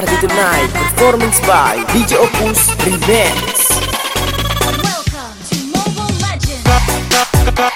party tonight. Performance by DJ Opus Remix. Welcome to Mobile Legends.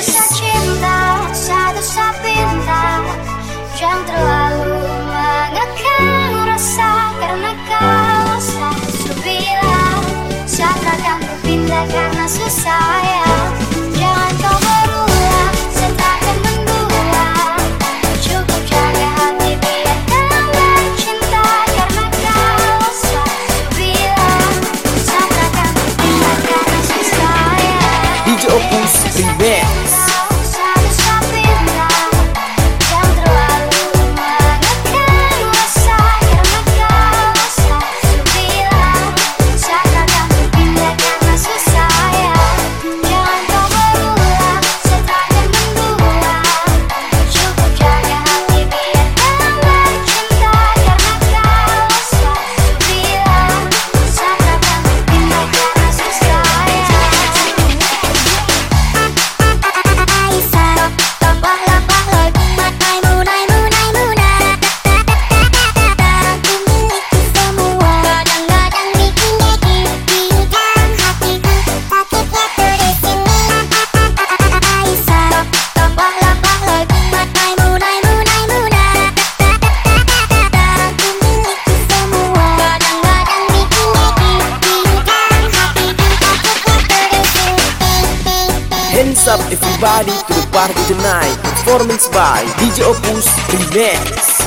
Party tonight. Performance by DJ Opus Remix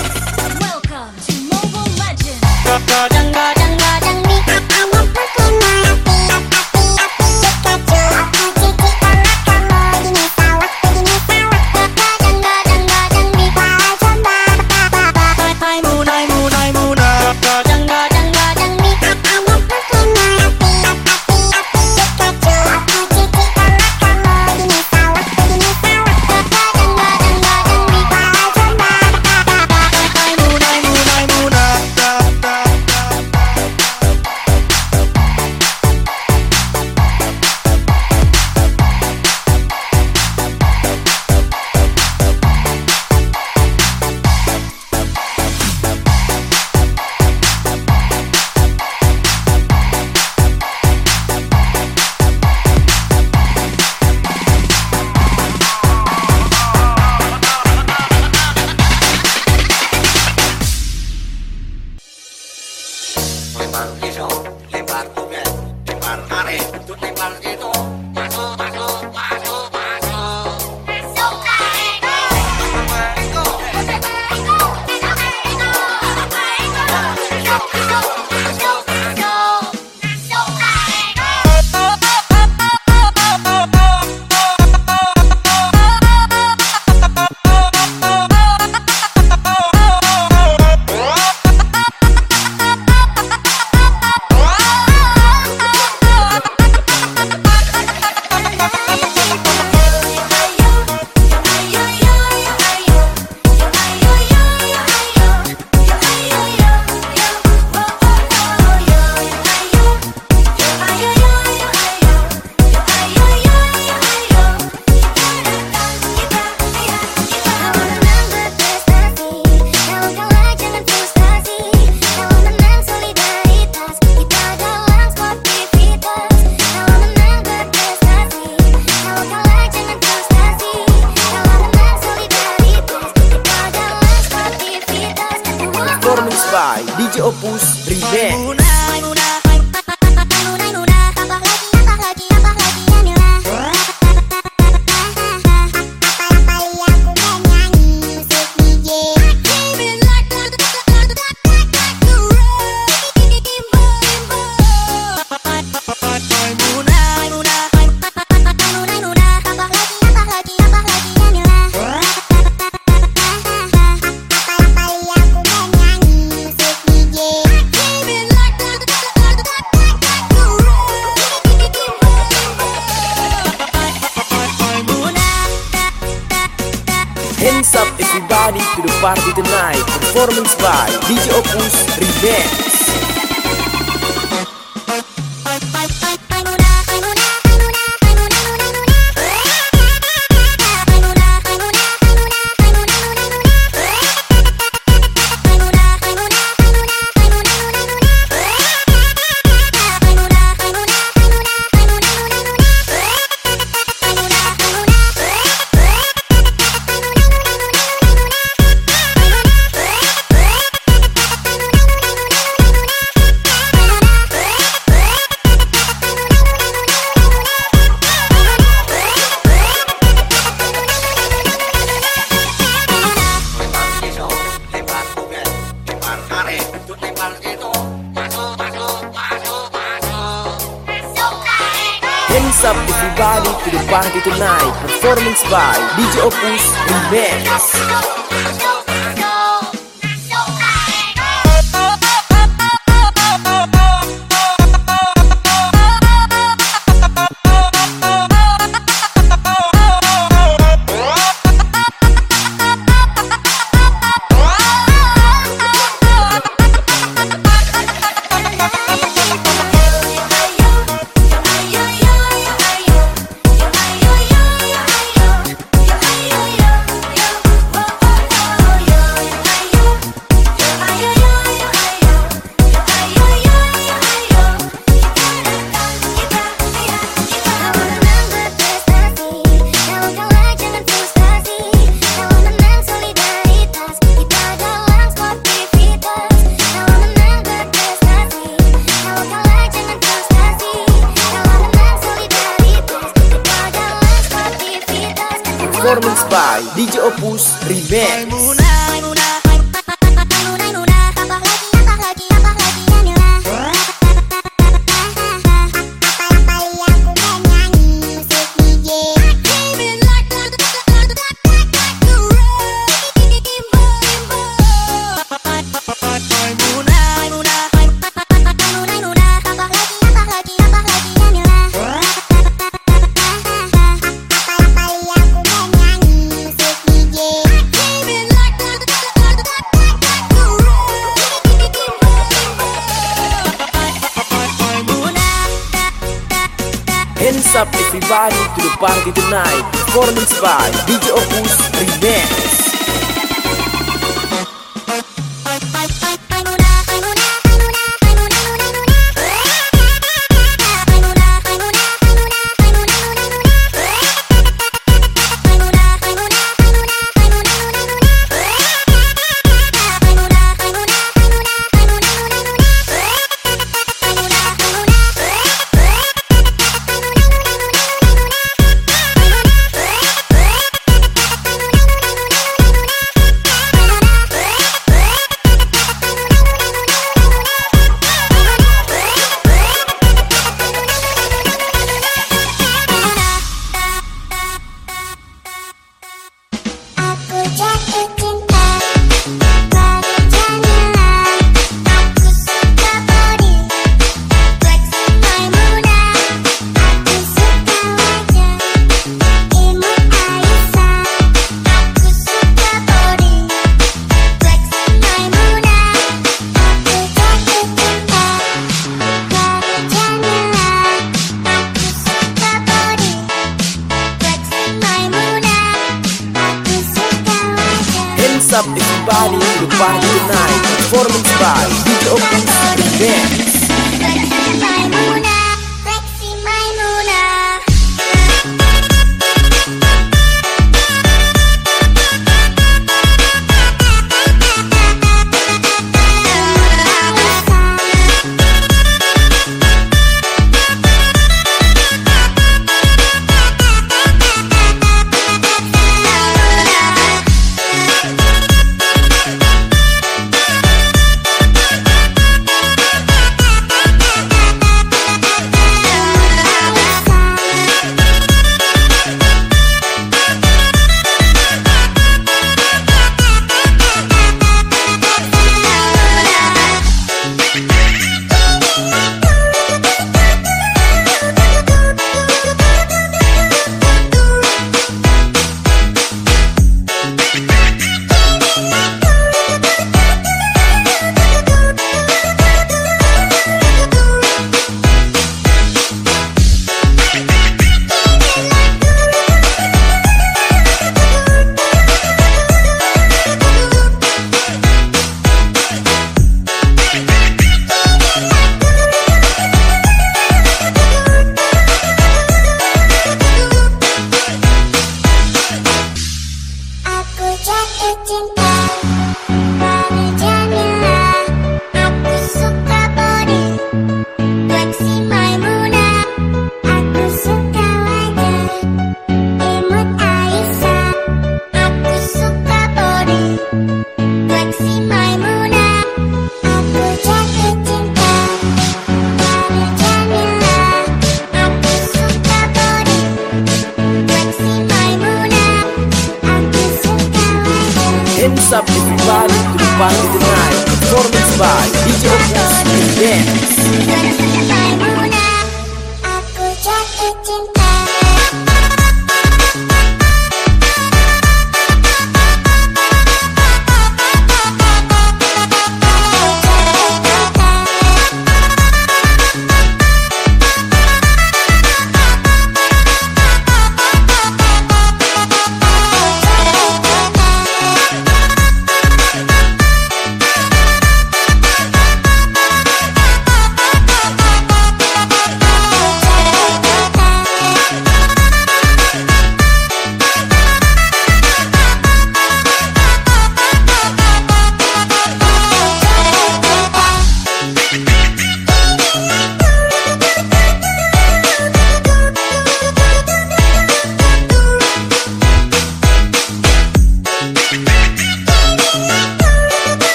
Welcome to Mobile Legends yo, lembar tuve, lembar are, tu lembar itu. The tonight Performance by DJ Opus Remix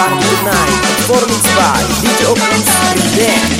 party tonight Performance by DJ Opus Remix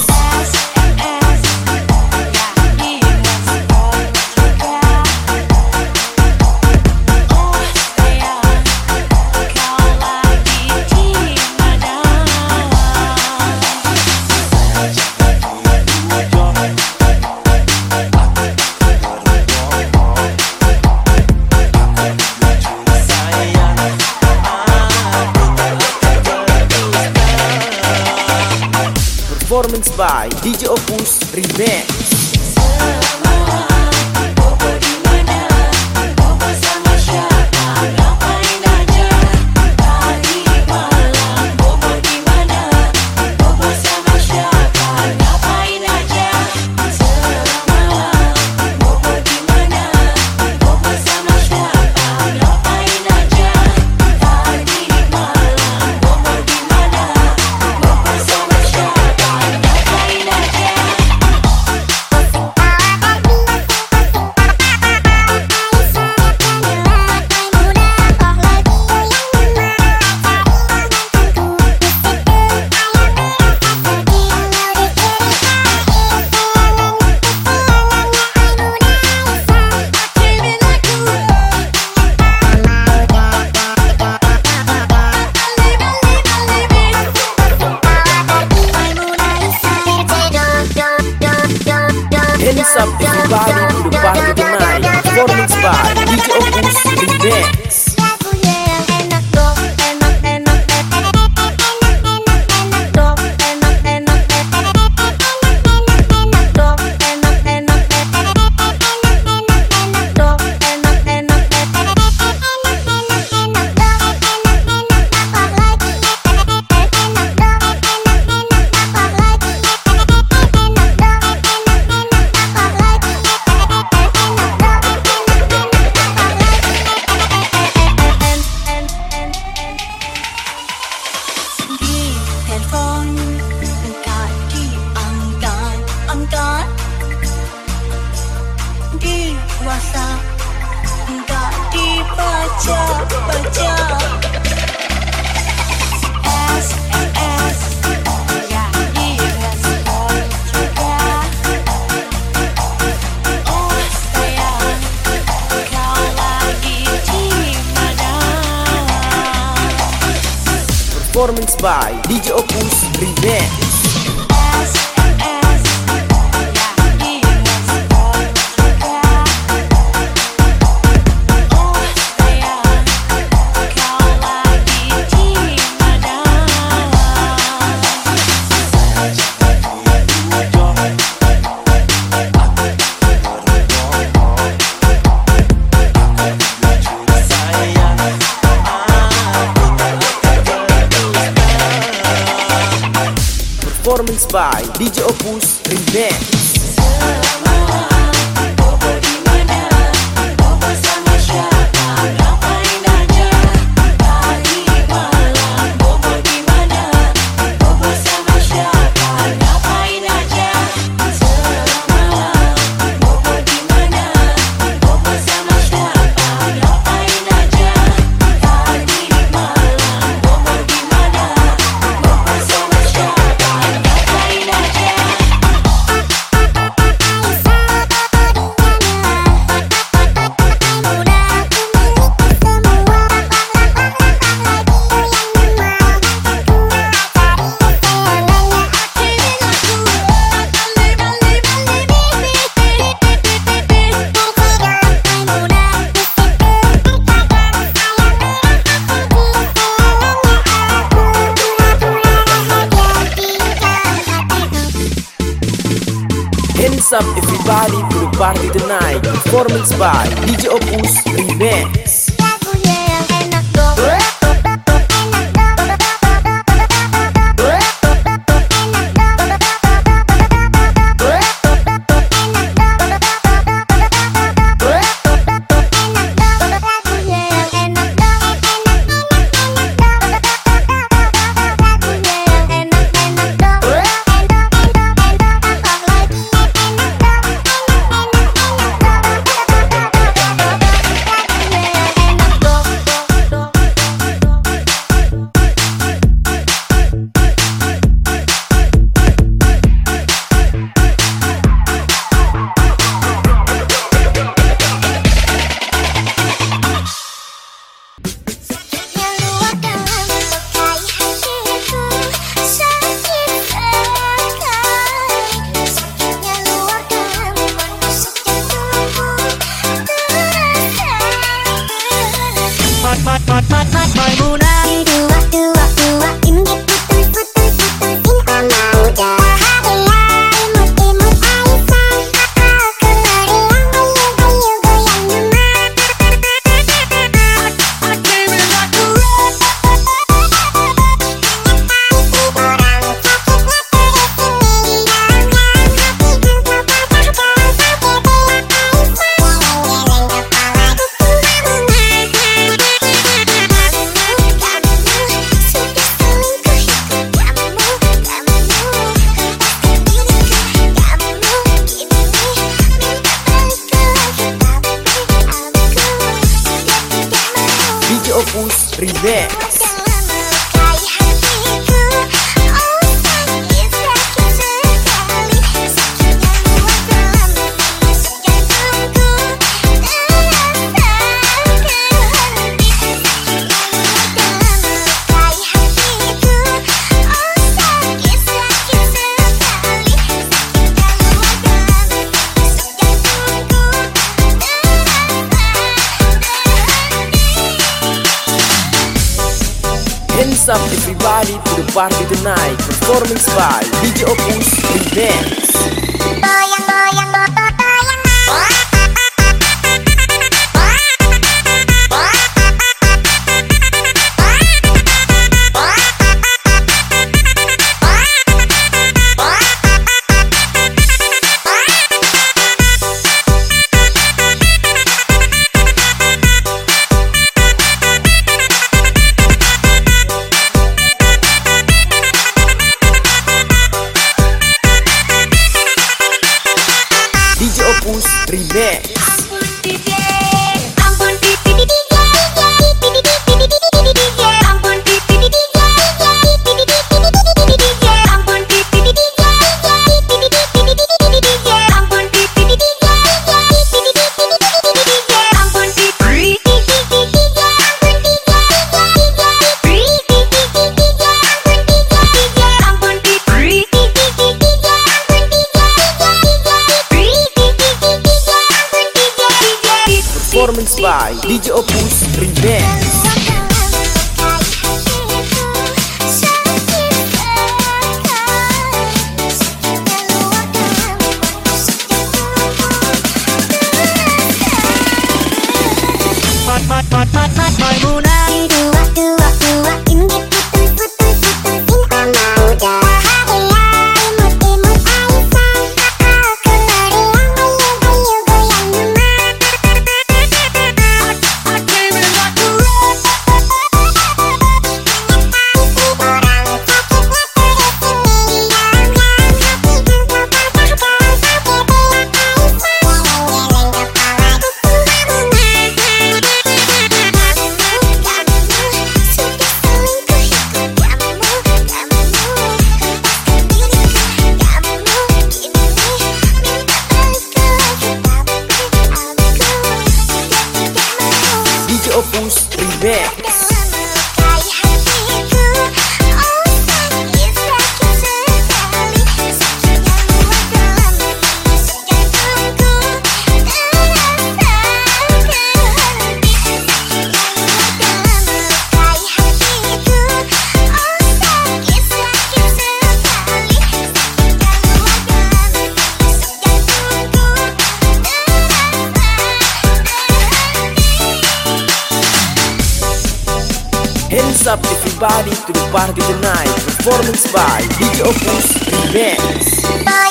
by DJ Opus Remix. by DJ Opus Remix. DJ Opus Remix Opus Remix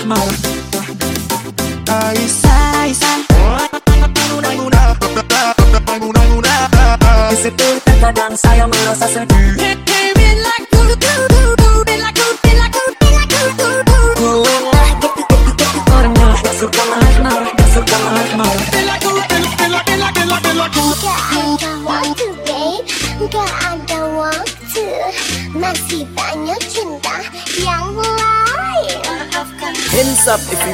احمر عايز عايز Esse peito tá dando saia, mano,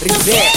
primeiro